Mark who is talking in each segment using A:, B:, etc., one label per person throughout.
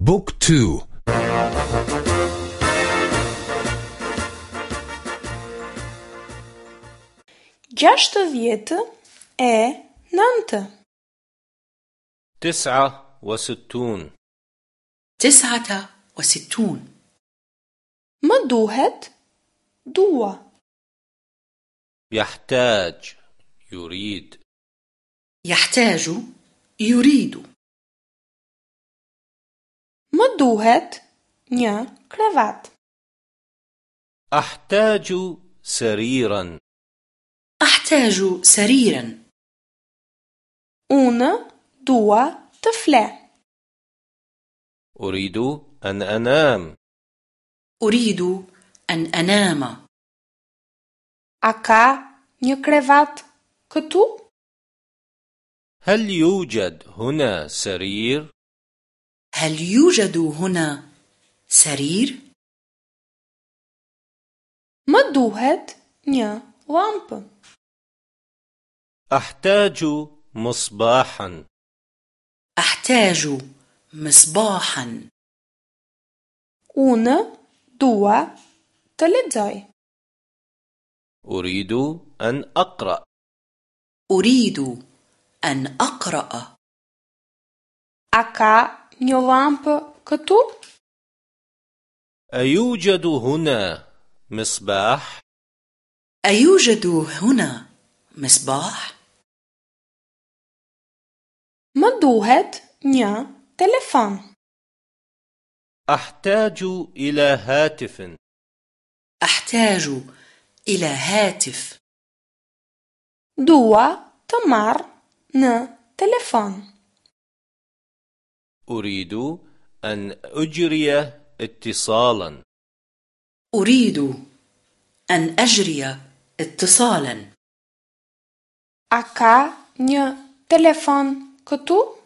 A: بوك تو.
B: Gjashtë dhjetë e nëntë.
C: تسعة وستون
D: تسعة وستون
B: Më duhet, dua.
C: يحتاج يريد
D: يحتاج يريد
B: Më duhet një krevat.
C: أحتاج سريرا
D: أحتاج سريرا
B: Unë dua të fle.
C: أريد أن أنام
D: أريد أن أنام
B: A ka një krevat këtu?
C: هل يوجد هنا سرير؟
D: هل يوجد هنا سرير؟
B: Më duhet një lampë.
C: أحتاج مصباحا
D: أحتاج مصباحا
B: dua të lexoj.
C: أريد أن أقرأ
D: أريد أن أقرأ
B: ka një lampë këtu?
C: أيوجد هنا مصباح؟
D: أيوجد هنا مصباح؟
B: Më duhet një telefon.
C: أحتاج إلى هاتف
D: أحتاج إلى هاتف
B: Dua të marr në telefon.
C: أريد أن أجري اتصالا
D: أريد أن أجري اتصالا
B: A ka një telefon këtu?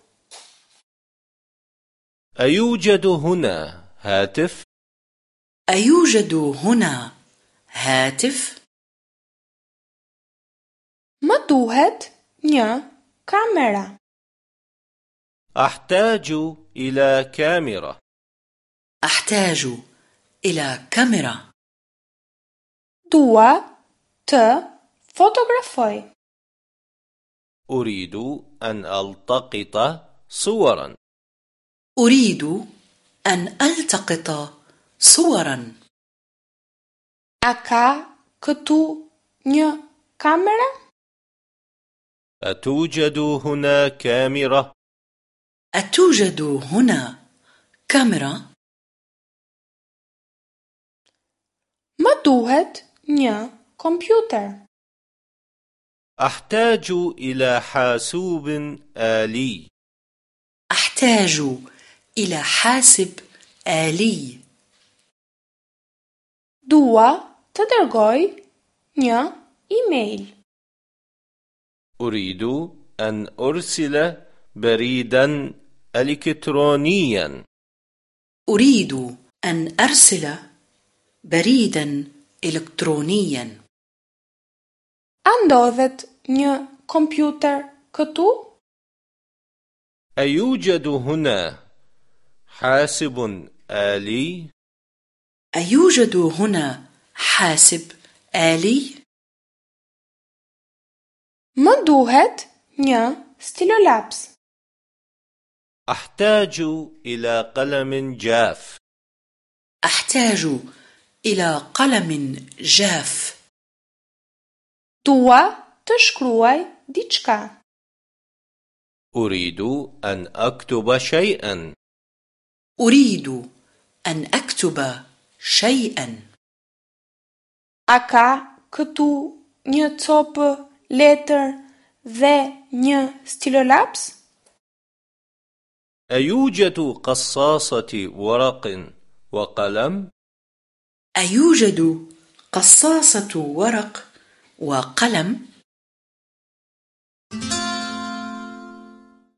C: أيوجد هنا هاتف؟
D: أيوجد هنا هاتف؟
B: Më duhet një kamera.
C: أحتاج إلى كاميرا
D: أحتاج إلى كاميرا
B: Dua të fotografoj.
C: أريد أن ألتقط صورا
D: أريد أن ألتقط صورا
B: A ka këtu një kamera?
C: أتوجد هنا كاميرا؟
D: أتوجد هنا كاميرا؟
B: Më duhet një kompjuter.
C: أحتاج إلى حاسوب آلي
D: أحتاج إلى حاسب آلي
B: Dua të dërgoj një email.
C: أريد أن أرسل بريدا إلكترونيا
D: أريد أن أرسل بريدا إلكترونيا
B: A ndodhet një kompjuter këtu?
C: أيوجد هنا حاسب آلي؟
D: أيوجد هنا حاسب آلي؟
B: Më duhet një stilolaps.
C: أحتاج إلى قلم جاف
D: أحتاج إلى قلم جاف
B: të shkruaj diçka.
C: أريد أن أكتب شيئا
D: أريد أن أكتب شيئا
B: ka këtu një copë letër dhe një stilolaps?
C: أيوجد قصاصة ورق وقلم؟
D: أيوجد قصاصة ورق وقلم